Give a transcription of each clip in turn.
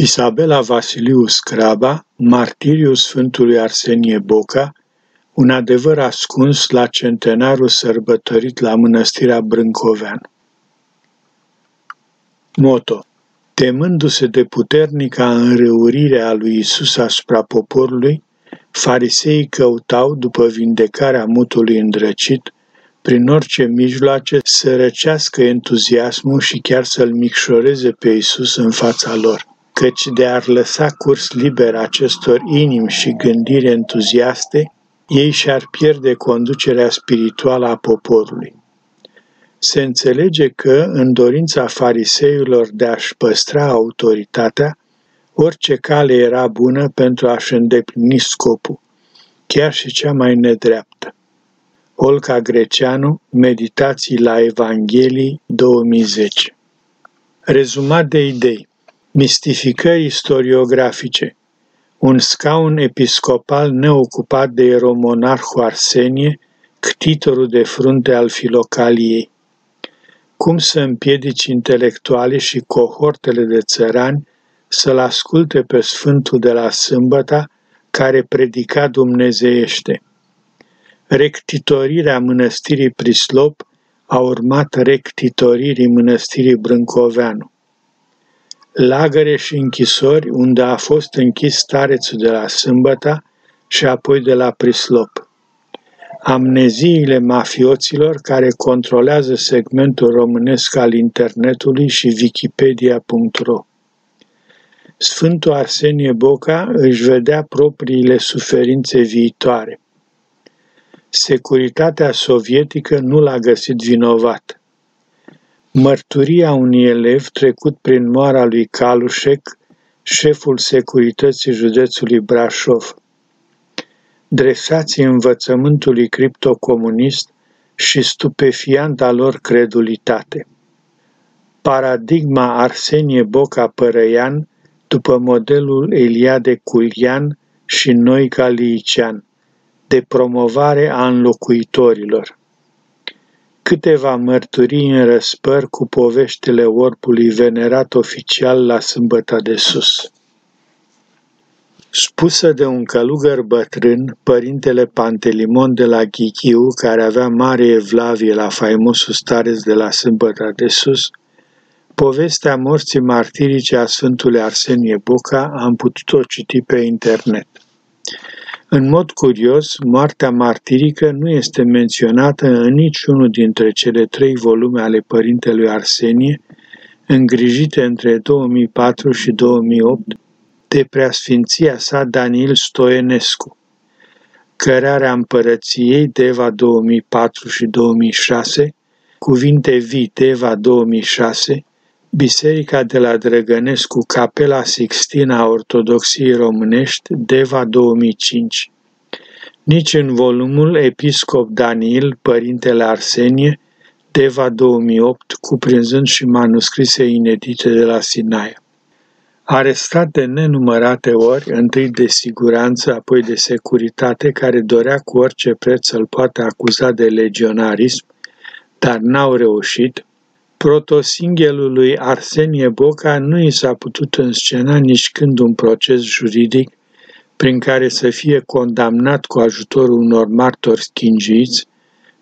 Isabela Vasiliu Scraba, martiriul Sfântului Arsenie Boca, un adevăr ascuns la centenarul sărbătorit la mănăstirea Brâncovean. Moto Temându-se de puternica înrăurire a lui Isus asupra poporului, fariseii căutau, după vindecarea mutului îndrăcit, prin orice mijloace să răcească entuziasmul și chiar să-l micșoreze pe Isus în fața lor căci de ar lăsa curs liber acestor inimi și gândiri entuziaste, ei și-ar pierde conducerea spirituală a poporului. Se înțelege că, în dorința fariseilor de a-și păstra autoritatea, orice cale era bună pentru a-și îndeplini scopul, chiar și cea mai nedreaptă. Olca Greceanu, Meditații la Evanghelii 2010 Rezumat de idei Mistificări istoriografice Un scaun episcopal neocupat de eromonarhul Arsenie, ctitorul de frunte al filocaliei. Cum să împiedici intelectuale și cohortele de țărani să-l asculte pe Sfântul de la Sâmbăta, care predica dumnezeiește. Rectitorirea mănăstirii Prislop a urmat rectitoririi mănăstirii Brâncoveanu lagăre și închisori unde a fost închis starețul de la Sâmbăta și apoi de la Prislop. Amneziile mafioților care controlează segmentul românesc al internetului și wikipedia.ro Sfântul Arsenie Boca își vedea propriile suferințe viitoare. Securitatea sovietică nu l-a găsit vinovat Mărturia unui elev trecut prin moara lui Calușec, șeful securității județului Brașov. Dresații învățământului criptocomunist și stupefianta lor credulitate. Paradigma Arsenie Boca Părăian după modelul Eliade Culian și Noica Licean, de promovare a înlocuitorilor câteva mărturii în răspăr cu poveștile orbului venerat oficial la Sâmbăta de Sus. Spusă de un călugăr bătrân, părintele Pantelimon de la Ghichiu, care avea mare evlavie la faimosul stareț de la Sâmbăta de Sus, povestea morții martirice a Sfântului Arsenie Boca am putut-o citi pe internet. În mod curios, moartea martirică nu este menționată în niciunul dintre cele trei volume ale părintelui Arsenie, îngrijite între 2004 și 2008 de preasfinția sa Daniel Stoenescu. Cărarea împărăției Deva 2004 și 2006, Cuvinte vii Deva 2006, Biserica de la Drăgănescu, Capela Sixtina a Ortodoxiei Românești, Deva 2005. Nici în volumul Episcop Daniel, Părintele Arsenie, Deva 2008, cuprinzând și manuscrise inedite de la Sinaia. Arestat de nenumărate ori, întâi de siguranță, apoi de securitate, care dorea cu orice preț să-l poată acuza de legionarism, dar n-au reușit, Protosinghelului Arsenie Boca nu i s-a putut înscena nici când un proces juridic prin care să fie condamnat cu ajutorul unor martori schingiți,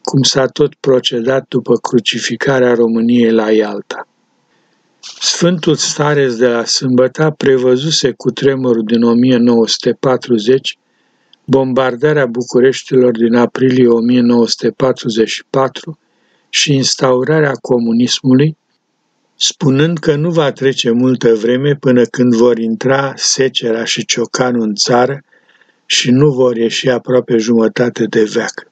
cum s-a tot procedat după crucificarea României la Ialta. Sfântul Stares de la Sâmbăta prevăzuse cu tremurul din 1940 bombardarea Bucureștilor din aprilie 1944 și instaurarea comunismului, spunând că nu va trece multă vreme până când vor intra secera și ciocanul în țară și nu vor ieși aproape jumătate de veac.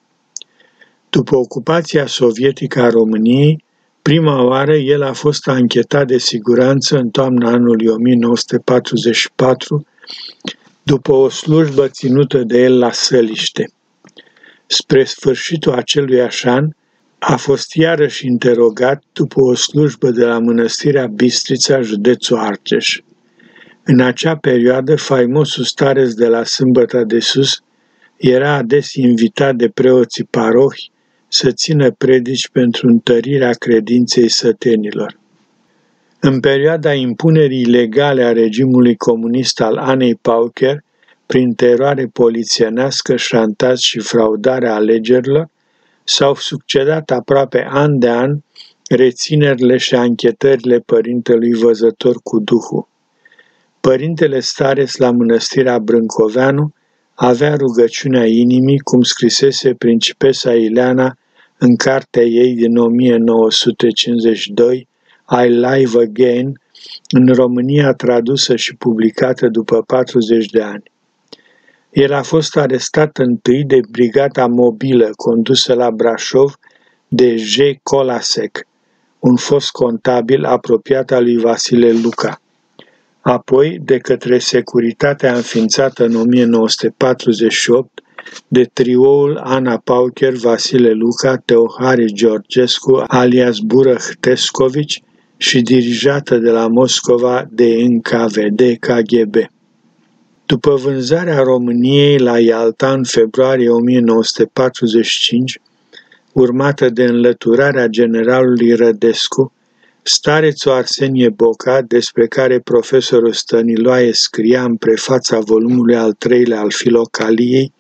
După ocupația sovietică a României, prima oară el a fost anchetat de siguranță în toamna anului 1944, după o slujbă ținută de el la Săliște. Spre sfârșitul acelui an, a fost iarăși interogat după o slujbă de la mănăstirea Bistrița, județul Argeș. În acea perioadă, faimosul stareț de la Sâmbăta de Sus era ades invitat de preoții parohi să țină predici pentru întărirea credinței sătenilor. În perioada impunerii ilegale a regimului comunist al Anei Paucher, prin teroare polițienească, șantaj și fraudarea alegerilor, s-au succedat aproape an de an reținerile și anchetările părintelui văzător cu Duhul. Părintele stareț la mănăstirea Brâncoveanu avea rugăciunea inimii, cum scrisese principesa Ileana în cartea ei din 1952, Și Live Again, în România tradusă și publicată după 40 de ani. El a fost arestat întâi de brigada mobilă condusă la Brașov de J. Colasec, un fost contabil apropiat al lui Vasile Luca. Apoi, de către securitatea înființată în 1948 de trioul Ana Paucher, Vasile Luca, Teohari Georgescu, alias Burăh Tescovici și dirijată de la Moscova de NKVD KGB. După vânzarea României la Ialta în februarie 1945, urmată de înlăturarea generalului Rădescu, starețul Arsenie Boca, despre care profesorul Stăniloae scria în prefața volumului al treilea al Filocaliei,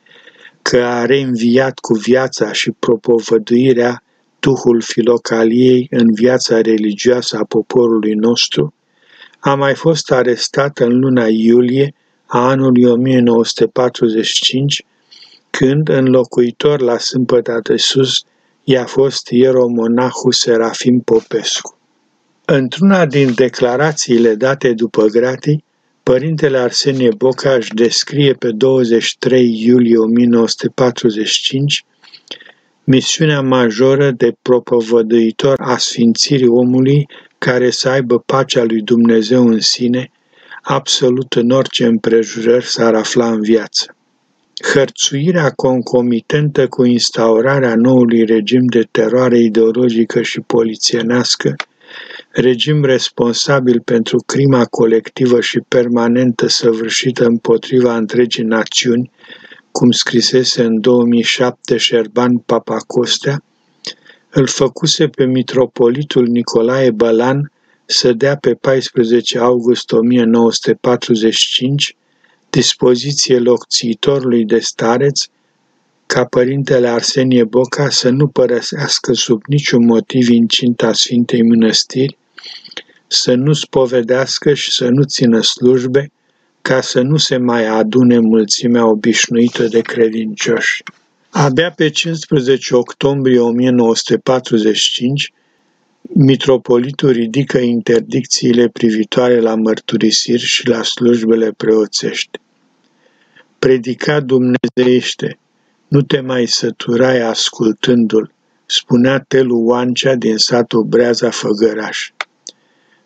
că a reînviat cu viața și propovăduirea Duhul Filocaliei în viața religioasă a poporului nostru, a mai fost arestat în luna iulie a anului 1945, când, înlocuitor la Sâmbăta de Sus, i-a fost ieromonahul Serafim Popescu. Într-una din declarațiile date după gratii, părintele Arsenie Bocaș își descrie pe 23 iulie 1945 misiunea majoră de propovăduitor a sfințirii omului care să aibă pacea lui Dumnezeu în sine, absolut în orice împrejurări s-ar afla în viață. Hărțuirea concomitentă cu instaurarea noului regim de teroare ideologică și polițienească, regim responsabil pentru crima colectivă și permanentă săvârșită împotriva întregii națiuni, cum scrisese în 2007 Șerban Papacostea, îl făcuse pe mitropolitul Nicolae Bălan să dea pe 14 august 1945 dispoziție locțiitorului de stareț ca părintele Arsenie Boca să nu părăsească sub niciun motiv incinta Sfintei Mănăstiri, să nu spovedească și să nu țină slujbe, ca să nu se mai adune mulțimea obișnuită de credincioși. Abia pe 15 octombrie 1945, mitropolitul ridică interdicțiile privitoare la mărturisiri și la slujbele preoțești. Predica dumnezeiește, nu te mai săturai ascultându-l, spunea Telu Oancea din satul Breaza Făgăraș.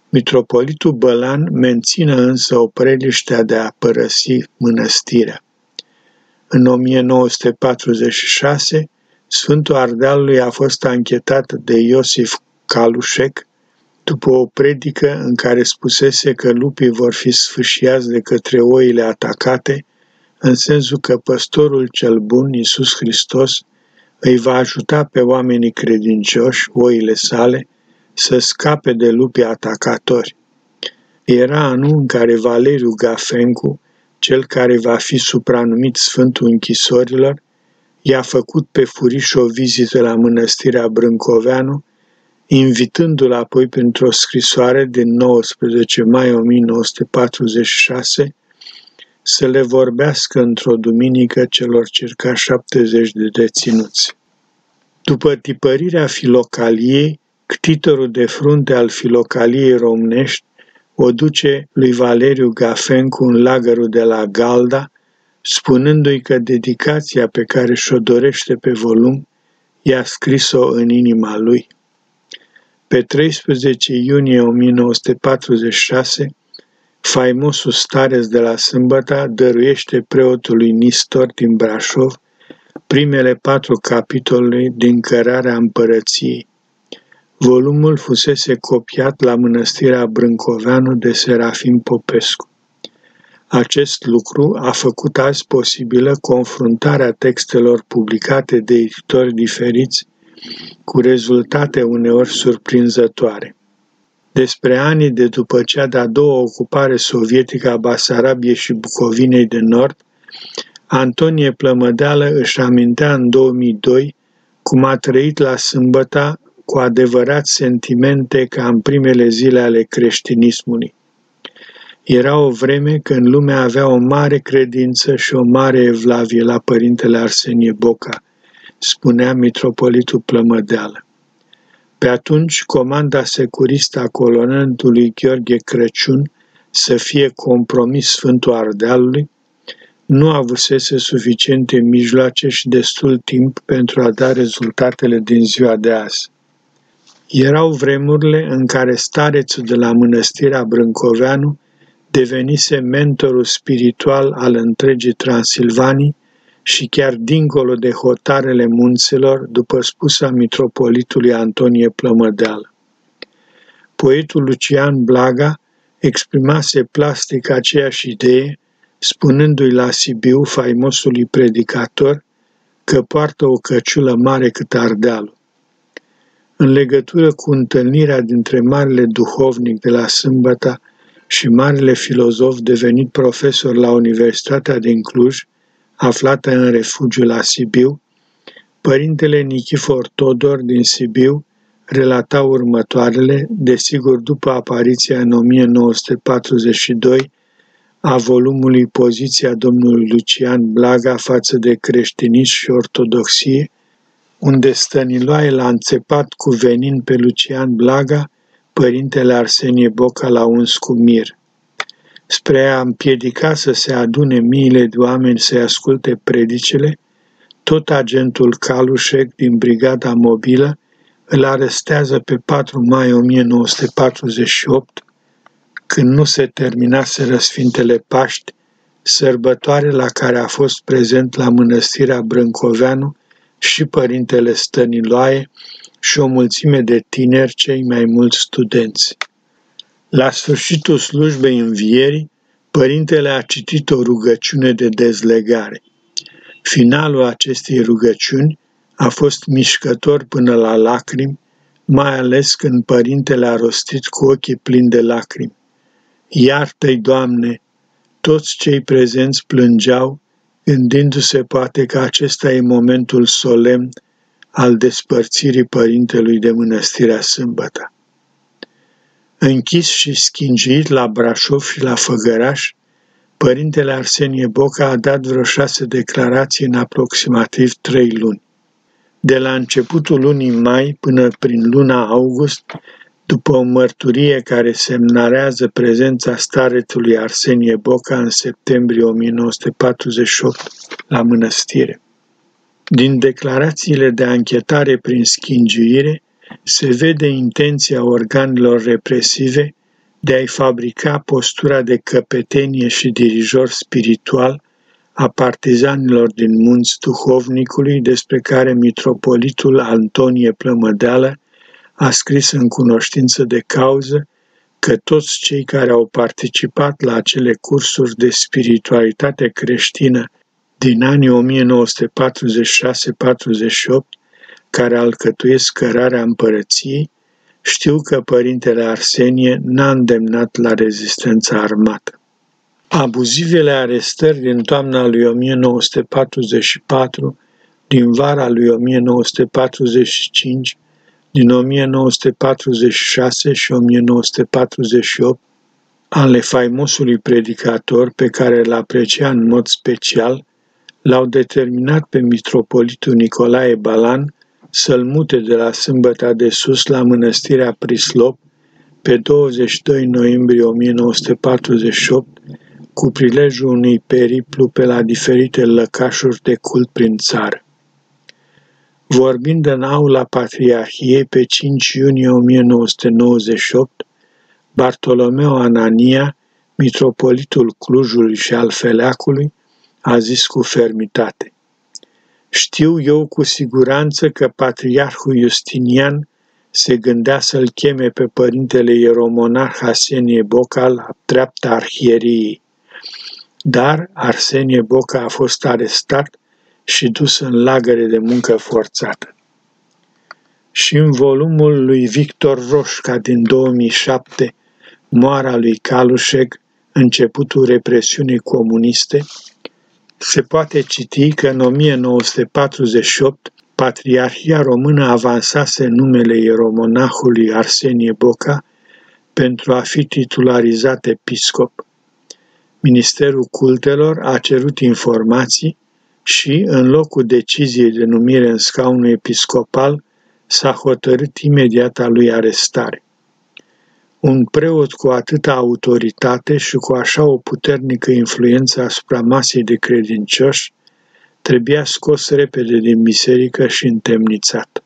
Mitropolitul Bălan menține însă o preliște de a părăsi mănăstirea. În 1946, Sfântul Ardealului a fost anchetat de Iosif Calușec după o predică în care spusese că lupii vor fi sfâșiați de către oile atacate, în sensul că păstorul cel bun, Iisus Hristos, îi va ajuta pe oamenii credincioși, oile sale, să scape de lupii atacatori. Era anul în care Valeriu Gafencu, cel care va fi supranumit Sfântul Închisorilor, i-a făcut pe furiș o vizită la mănăstirea Brâncoveanu, invitându-l apoi printr-o scrisoare din 19 mai 1946 să le vorbească într-o duminică celor circa 70 de deținuți. După tipărirea filocaliei, ctitorul de frunte al filocaliei românești o duce lui Valeriu Gafencu în lagărul de la Galda, spunându-i că dedicația pe care și-o dorește pe volum i-a scris-o în inima lui. Pe 13 iunie 1946, faimosul stareț de la Sâmbăta dăruiește preotului Nistor din Brașov primele patru capitole din Cărarea Împărăției. Volumul fusese copiat la mănăstirea Brâncoveanu de Serafim Popescu. Acest lucru a făcut azi posibilă confruntarea textelor publicate de editori diferiți cu rezultate uneori surprinzătoare. despre anii de după cea de-a doua ocupare sovietică a Basarabiei și Bucovinei de Nord, Antonie Plămădeală își amintea în 2002 cum a trăit la sâmbăta cu adevărat sentimente ca în primele zile ale creștinismului. Era o vreme când lumea avea o mare credință și o mare evlavie la părintele Arsenie Boca, spunea mitropolitul Plămădeală. Pe atunci, comanda securistă a colonelului Gheorghe Crăciun să fie compromis Sfântul Ardealului, nu avusese suficiente mijloace și destul timp pentru a da rezultatele din ziua de azi. Erau vremurile în care starețul de la mănăstirea Brâncoveanu devenise mentorul spiritual al întregii Transilvanii și chiar dincolo de hotarele munților, după spusa mitropolitului Antonie Plămădeală. Poetul Lucian Blaga exprimase plastic aceeași idee, spunându-i la Sibiu, faimosului predicator, că poartă o căciulă mare cât ardealul. În legătură cu întâlnirea dintre marele duhovnic de la Sâmbăta și marele filozof devenit profesor la Universitatea din Cluj, aflată în refugiu la Sibiu, părintele Nichifor Todor din Sibiu relata următoarele, desigur după apariția în 1942 a volumului Poziția domnului Lucian Blaga față de creștinism și ortodoxie, unde Stăniloae l-a înțepat cu venin pe Lucian Blaga, părintele Arsenie Boca l-a uns cu mir spre a împiedica să se adune miile de oameni să-i asculte predicele, tot agentul Calușec din Brigada Mobilă îl arestează pe 4 mai 1948, când nu se terminase Sfintele Paști, sărbătoare la care a fost prezent la mănăstirea Brâncoveanu și părintele Stăniloae și o mulțime de tineri, cei mai mulți studenți. La sfârșitul slujbei învierii, părintele a citit o rugăciune de dezlegare. Finalul acestei rugăciuni a fost mișcător până la lacrimi, mai ales când părintele a rostit cu ochii plini de lacrimi. Iartă-i, Doamne! Toți cei prezenți plângeau, gândindu-se poate că acesta e momentul solemn al despărțirii părintelui de mănăstirea Sâmbăta. Închis și schingiit la Brașov și la Făgăraș, părintele Arsenie Boca a dat vreo șase declarații în aproximativ trei luni. De la începutul lunii mai până prin luna august, după o mărturie care semnarează prezența staretului Arsenie Boca în septembrie 1948 la mănăstire. Din declarațiile de anchetare prin schingiire, se vede intenția organelor represive de a-i fabrica postura de căpetenie și dirijor spiritual a partizanilor din munți duhovnicului despre care mitropolitul Antonie Plămădeală a scris în cunoștință de cauză că toți cei care au participat la acele cursuri de spiritualitate creștină din anii 1946-48 care alcătuiesc cărarea împărăției, știu că părintele Arsenie n-a îndemnat la rezistența armată. Abuzivele arestări din toamna lui 1944, din vara lui 1945, din 1946 și 1948, ale faimosului predicator pe care îl aprecia în mod special, l-au determinat pe mitropolitul Nicolae Balan să-l mute de la Sâmbăta de Sus la mănăstirea Prislop pe 22 noiembrie 1948 cu prilejul unui periplu pe la diferite lăcașuri de cult prin țară. Vorbind în aula Patriarhiei pe 5 iunie 1998, Bartolomeo Anania, mitropolitul Clujului și al Feleacului, a zis cu fermitate – știu eu cu siguranță că patriarhul Justinian se gândea să-l cheme pe părintele ieromonah Arsenie Boca la treapta arhieriei. Dar Arsenie Boca a fost arestat și dus în lagăre de muncă forțată. și în volumul lui Victor Roșca din 2007, Moara lui Calușeg, începutul represiunii comuniste, se poate citi că în 1948 Patriarhia Română avansase numele ieromonahului Arsenie Boca pentru a fi titularizat episcop. Ministerul Cultelor a cerut informații și, în locul deciziei de numire în scaunul episcopal, s-a hotărât imediat a lui arestare. Un preot cu atâta autoritate și cu așa o puternică influență asupra masei de credincioși trebuia scos repede din biserică și întemnițat.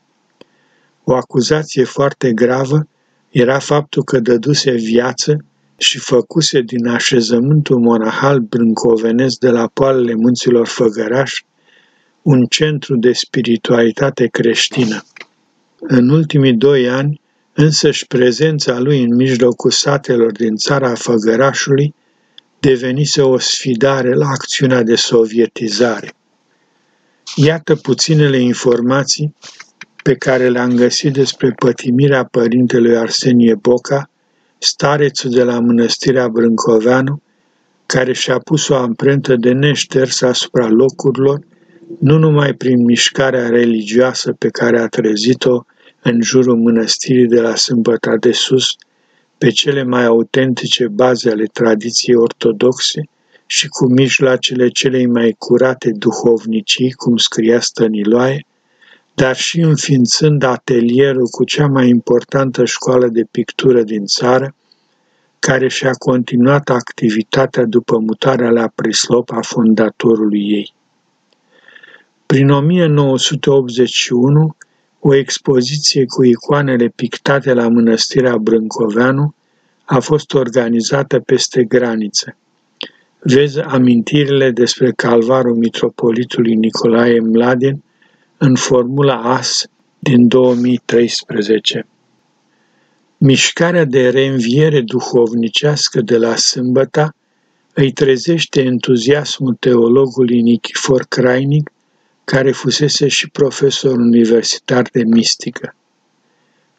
O acuzație foarte gravă era faptul că dăduse viață și făcuse din așezământul monahal brâncovenesc de la poalele munților Făgăraș un centru de spiritualitate creștină. În ultimii doi ani, însăși prezența lui în mijlocul satelor din țara Făgărașului devenise o sfidare la acțiunea de sovietizare. Iată puținele informații pe care le-am găsit despre pătimirea părintelui Arsenie Boca, starețul de la mănăstirea Brâncoveanu, care și-a pus o amprentă de neșters asupra locurilor, nu numai prin mișcarea religioasă pe care a trezit-o în jurul mănăstirii de la Sâmbăta de Sus, pe cele mai autentice baze ale tradiției ortodoxe și cu mijloacele celei mai curate duhovnicii, cum scria Stăniloae, dar și înființând atelierul cu cea mai importantă școală de pictură din țară, care și-a continuat activitatea după mutarea la Prislop a fondatorului ei. Prin 1981, o expoziție cu icoanele pictate la mănăstirea Brâncoveanu a fost organizată peste graniță. Vezi amintirile despre calvarul mitropolitului Nicolae Mladin în formula AS din 2013. Mișcarea de reînviere duhovnicească de la sâmbăta îi trezește entuziasmul teologului Nichifor Crainic, care fusese și profesor universitar de mistică.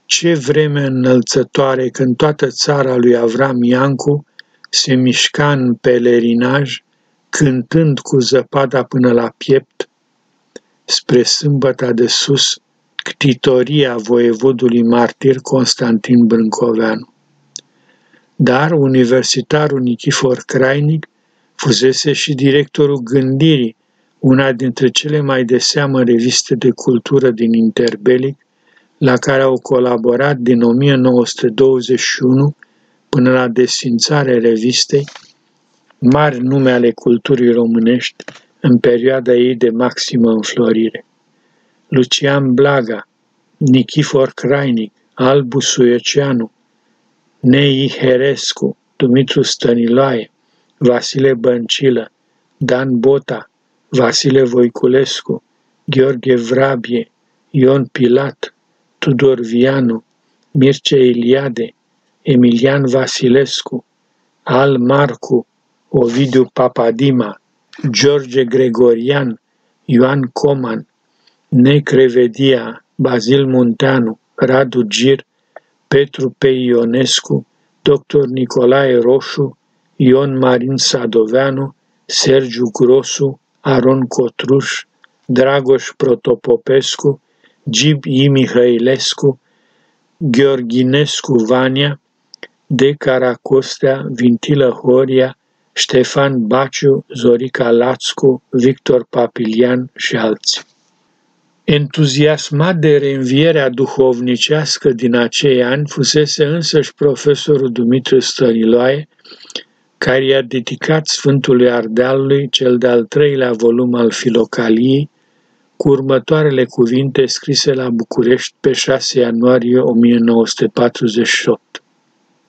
Ce vreme înălțătoare când toată țara lui Avram Iancu se mișca în pelerinaj, cântând cu zăpada până la piept, spre sâmbăta de sus, ctitoria voievodului martir Constantin Brâncoveanu. Dar universitarul Nichifor Crainic fusese și directorul gândirii, una dintre cele mai de seamă reviste de cultură din interbelic, la care au colaborat din 1921 până la desfințarea revistei mari nume ale culturii românești în perioada ei de maximă înflorire. Lucian Blaga, Nichifor Crainic, Albu Suieceanu, Nei Herescu, Dumitru Stăniloae, Vasile Băncilă, Dan Bota, Vasile Voiculescu, Gheorghe Vrabie, Ion Pilat, Tudor Vianu, Mircea Iliade, Emilian Vasilescu, Al Marcu, Ovidiu Papadima, George Gregorian, Ioan Coman, Necrevedia, Bazil Munteanu, Radu Gir, Petru Peionescu, Dr. Nicolae Roșu, Ion Marin Sadoveanu, Sergiu Grosu, Aron Cotruș, Dragoș Protopopescu, Gib I. Mihăilescu, Gheorghinescu Vania, De Caracostea, Vintilă Horia, Ștefan Baciu, Zorica Lațcu, Victor Papilian și alții. Entuziasmat de reînvierea duhovnicească din acei ani, fusese însăși profesorul Dumitru Stăniloae, care i-a dedicat Sfântului Ardealului cel de-al treilea volum al Filocaliei, cu următoarele cuvinte scrise la București pe 6 ianuarie 1948.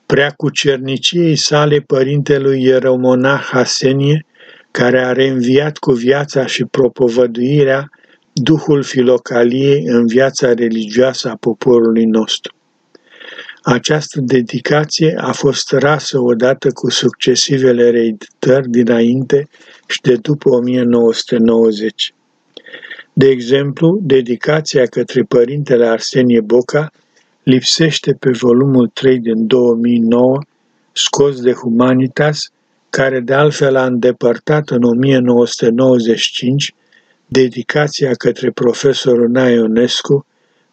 Prea cu cerniciei sale părintelui ieromonah Hasenie, care a reînviat cu viața și propovăduirea Duhul Filocaliei în viața religioasă a poporului nostru. Această dedicație a fost rasă odată cu succesivele reeditări dinainte și de după 1990. De exemplu, dedicația către părintele Arsenie Boca lipsește pe volumul 3 din 2009, scos de Humanitas, care de altfel a îndepărtat în 1995 dedicația către profesorul Naionescu,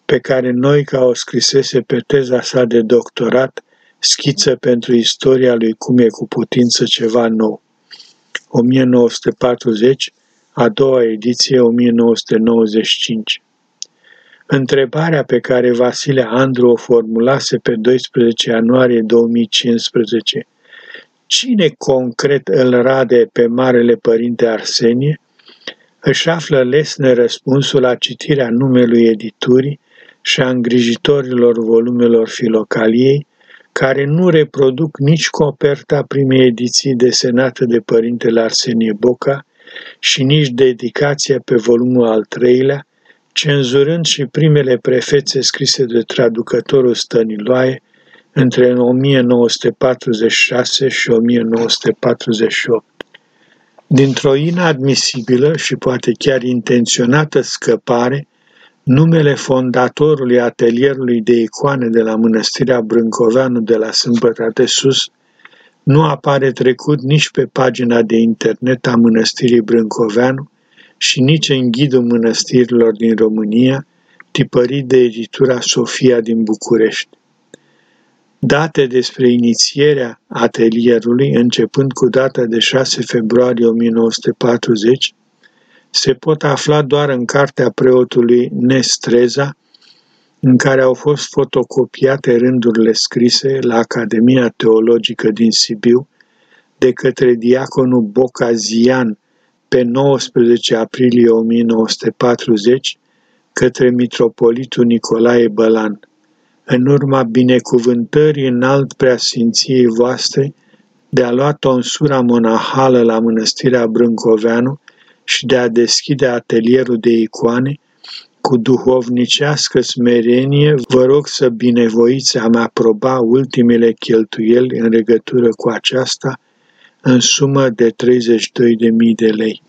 pe care Noica o scrisese pe teza sa de doctorat, schiță pentru istoria lui cum e cu putință ceva nou. 1940, a doua ediție 1995. Întrebarea pe care Vasile Andru o formulase pe 12 ianuarie 2015, cine concret îl rade pe Marele Părinte Arsenie, își află lesne răspunsul la citirea numelui editurii și a îngrijitorilor volumelor filocaliei, care nu reproduc nici coperta primei ediții desenată de părintele Arsenie Boca și nici dedicația pe volumul al treilea, cenzurând și primele prefețe scrise de traducătorul Stăniloae între 1946 și 1948. Dintr-o inadmisibilă și poate chiar intenționată scăpare, numele fondatorului atelierului de icoane de la Mănăstirea Brâncoveanu de la Sâmbăta de Sus nu apare trecut nici pe pagina de internet a Mănăstirii Brâncoveanu și nici în ghidul mănăstirilor din România, tipărit de editura Sofia din București. Date despre inițierea atelierului, începând cu data de 6 februarie 1940, se pot afla doar în cartea preotului Nestreza, în care au fost fotocopiate rândurile scrise la Academia Teologică din Sibiu de către diaconul Bocazian pe 19 aprilie 1940 către mitropolitul Nicolae Bălan. În urma binecuvântării înalt preasfinției voastre de a lua tonsura monahală la mănăstirea Brâncoveanu și de a deschide atelierul de icoane, cu duhovnicească smerenie, vă rog să binevoiți a-mi aproba ultimele cheltuieli în legătură cu aceasta, în sumă de 32.000 de lei.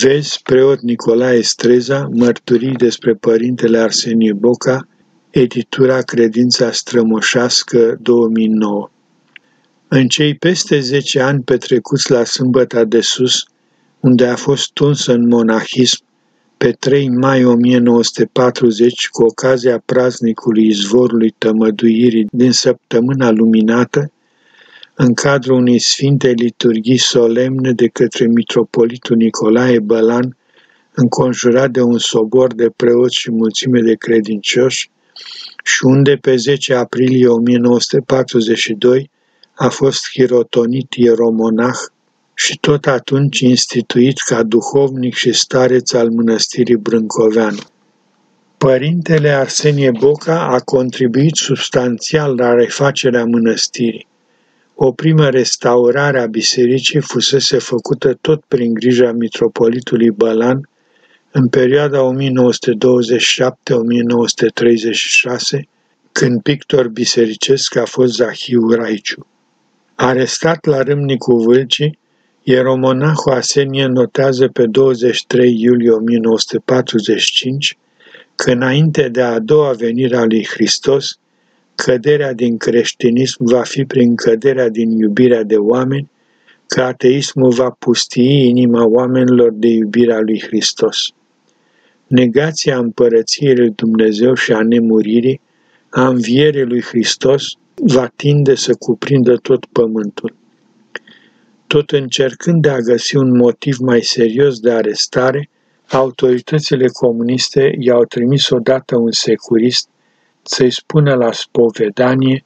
Vezi preot Nicolae Streza, mărturii despre părintele Arsenie Boca, editura Credința Strămoșească 2009. În cei peste 10 ani petrecuți la Sâmbăta de Sus, unde a fost tuns în monahism pe 3 mai 1940 cu ocazia praznicului izvorului tămăduirii din săptămâna luminată, în cadrul unei sfinte liturghii solemne de către mitropolitul Nicolae Bălan, înconjurat de un sobor de preoți și mulțime de credincioși, și unde pe 10 aprilie 1942 a fost hirotonit ieromonah și tot atunci instituit ca duhovnic și stareț al mănăstirii Brâncoveanu. Părintele Arsenie Boca a contribuit substanțial la refacerea mănăstirii. O primă restaurare a bisericii fusese făcută tot prin grija mitropolitului Bălan în perioada 1927-1936, când pictor bisericesc a fost Zahiu Raiciu. Arestat la Râmnicul Vâlcii, Ieromonahul Asenie notează pe 23 iulie 1945 că înainte de a doua venire a lui Hristos, căderea din creștinism va fi prin căderea din iubirea de oameni, că ateismul va pustii inima oamenilor de iubirea lui Hristos. Negația împărăției lui Dumnezeu și a nemuririi, a învierii lui Hristos, va tinde să cuprindă tot pământul. Tot încercând de a găsi un motiv mai serios de arestare, autoritățile comuniste i-au trimis odată un securist să-i spună la spovedanie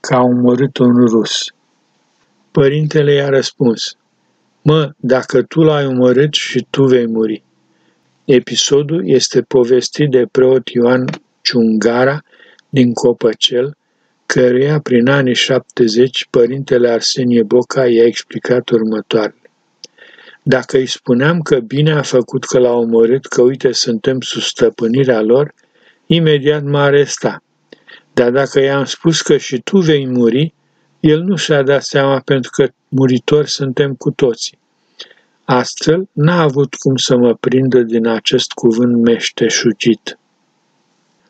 că a omorât un rus. Părintele i-a răspuns, Mă, dacă tu l-ai omorât și tu vei muri. Episodul este povestit de preot Ioan Ciungara din Copăcel, căruia prin anii 70 părintele Arsenie Boca i-a explicat următoarele. Dacă îi spuneam că bine a făcut că l-a omorât, că uite suntem sub stăpânirea lor, imediat m-a arestat. Dar dacă i-am spus că și tu vei muri, el nu și-a dat seama pentru că muritori suntem cu toții. Astfel, n-a avut cum să mă prindă din acest cuvânt meșteșugit.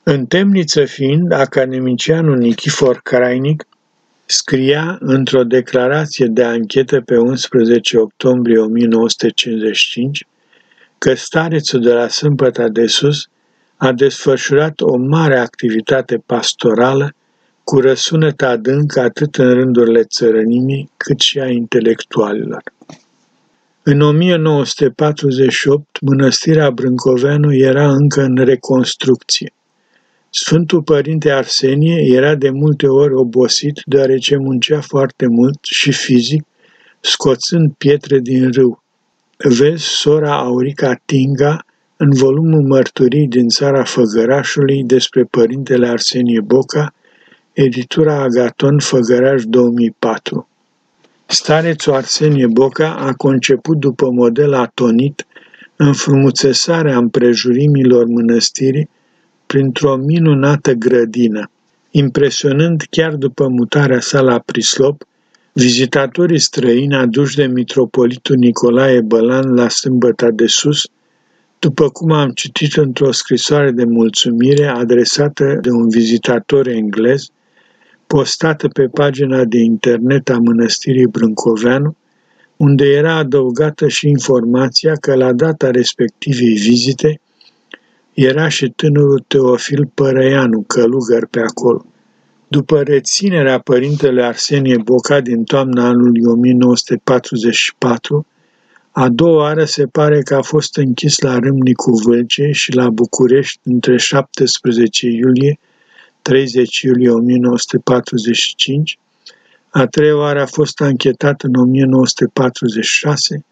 În temniță fiind, academicianul Nichifor Crainic scria într-o declarație de anchetă pe 11 octombrie 1955 că starețul de la Sâmbăta de Sus a desfășurat o mare activitate pastorală cu răsunet adânc atât în rândurile țărănimii cât și a intelectualilor. În 1948, mănăstirea Brâncoveanu era încă în reconstrucție. Sfântul Părinte Arsenie era de multe ori obosit deoarece muncea foarte mult și fizic, scoțând pietre din râu. Vezi sora Aurica Tinga în volumul Mărturii din țara Făgărașului despre Părintele Arsenie Boca, editura Agaton Făgăraș 2004. Starețul Arsenie Boca a conceput după model atonit înfrumuțesarea împrejurimilor mănăstirii printr-o minunată grădină. Impresionând chiar după mutarea sa la Prislop, vizitatorii străini aduși de mitropolitul Nicolae Bălan la Sâmbăta de Sus, după cum am citit într-o scrisoare de mulțumire adresată de un vizitator englez, postată pe pagina de internet a mănăstirii Brâncoveanu, unde era adăugată și informația că la data respectivei vizite era și tânărul Teofil Părăianu, călugăr pe acolo. După reținerea părintele Arsenie Boca din toamna anului 1944, a doua oară se pare că a fost închis la Râmnicu Vâlce și la București între 17 iulie 30 iulie 1945, a treia oară a fost anchetat în 1946,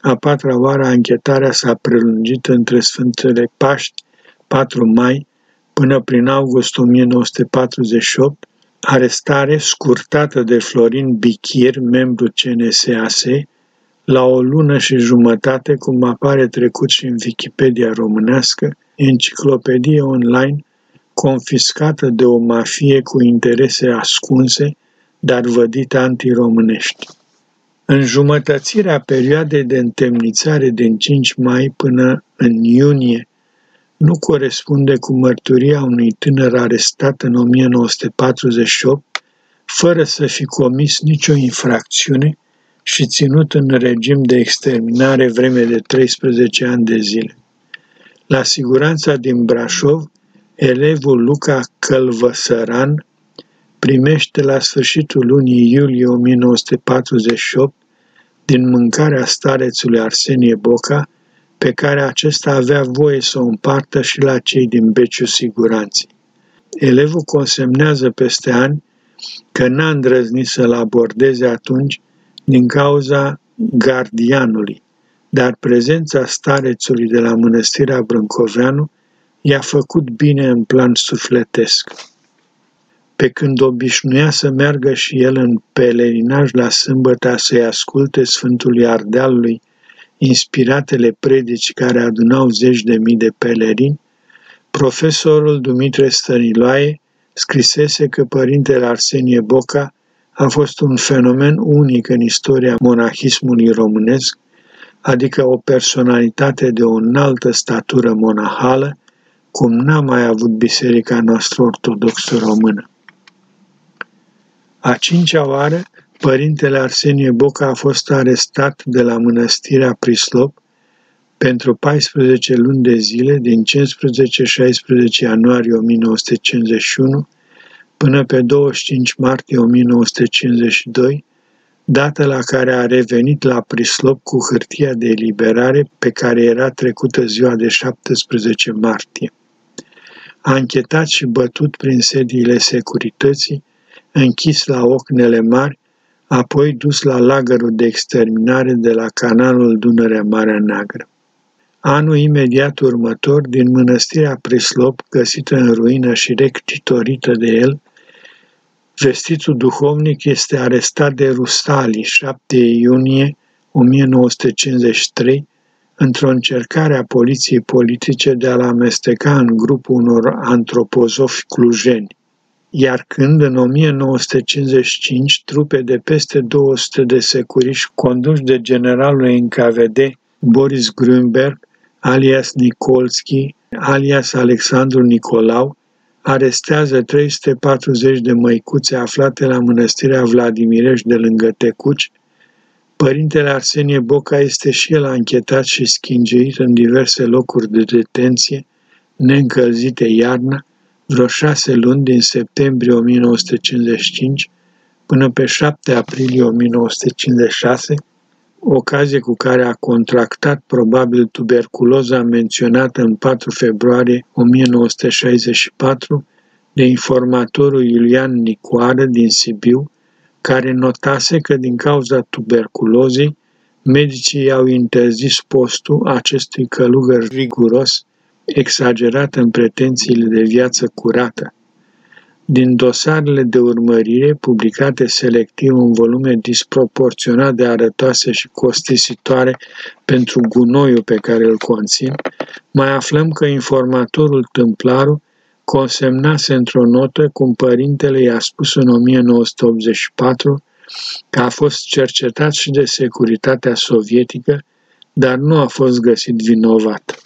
a patra oară anchetarea s-a prelungit între Sfântele Paști 4 mai până prin august 1948, arestare scurtată de Florin Bichir, membru CNSAS, la o lună și jumătate, cum apare trecut și în Wikipedia românească, enciclopedie online confiscată de o mafie cu interese ascunse, dar vădite antiromânești. În jumătățirea perioadei de întemnițare din 5 mai până în iunie nu corespunde cu mărturia unui tânăr arestat în 1948, fără să fi comis nicio infracțiune și ținut în regim de exterminare vreme de 13 ani de zile. La siguranța din Brașov, elevul Luca Călvăsăran primește la sfârșitul lunii iulie 1948 din mâncarea starețului Arsenie Boca pe care acesta avea voie să o împartă și la cei din beciul siguranței. Elevul consemnează peste ani că n-a îndrăznit să-l abordeze atunci din cauza gardianului, dar prezența starețului de la mănăstirea Brâncoveanu i-a făcut bine în plan sufletesc. Pe când obișnuia să meargă și el în pelerinaj la sâmbătă să-i asculte Sfântului Ardealului inspiratele predici care adunau zeci de mii de pelerini, profesorul Dumitre Stăniloae scrisese că părintele Arsenie Boca a fost un fenomen unic în istoria monahismului românesc, adică o personalitate de o înaltă statură monahală, cum n-a mai avut biserica noastră ortodoxă română. A cincea oară, Părintele Arsenie Boca a fost arestat de la mănăstirea Prislop pentru 14 luni de zile din 15-16 ianuarie 1951 până pe 25 martie 1952, dată la care a revenit la Prislop cu hârtia de eliberare pe care era trecută ziua de 17 martie. A închetat și bătut prin sediile securității, închis la ocnele mari apoi dus la lagărul de exterminare de la canalul Dunărea Marea Neagră. Anul imediat următor, din mănăstirea Prislop, găsită în ruină și rectitorită de el, vestitul duhovnic este arestat de Rustali 7 iunie 1953 într-o încercare a poliției politice de a-l amesteca în grupul unor antropozofi clujeni. Iar când în 1955 trupe de peste 200 de securiști conduși de generalul NKVD Boris Grünberg, alias Nikolski, alias Alexandru Nicolau, arestează 340 de măicuțe aflate la mănăstirea Vladimireș de lângă Tecuci, Părintele Arsenie Boca este și el anchetat și schingiuit în diverse locuri de detenție, neîncălzite iarna, vreo șase luni din septembrie 1955 până pe 7 aprilie 1956, ocazie cu care a contractat probabil tuberculoza menționată în 4 februarie 1964 de informatorul Iulian Nicoară din Sibiu, care notase că din cauza tuberculozei, medicii i-au interzis postul acestui călugăr riguros, exagerat în pretențiile de viață curată. Din dosarele de urmărire, publicate selectiv în volume disproporționat de arătoase și costisitoare pentru gunoiul pe care îl conțin, mai aflăm că informatorul Tâmplaru consemnase într-o notă cum părintele i-a spus în 1984 că a fost cercetat și de securitatea sovietică, dar nu a fost găsit vinovat.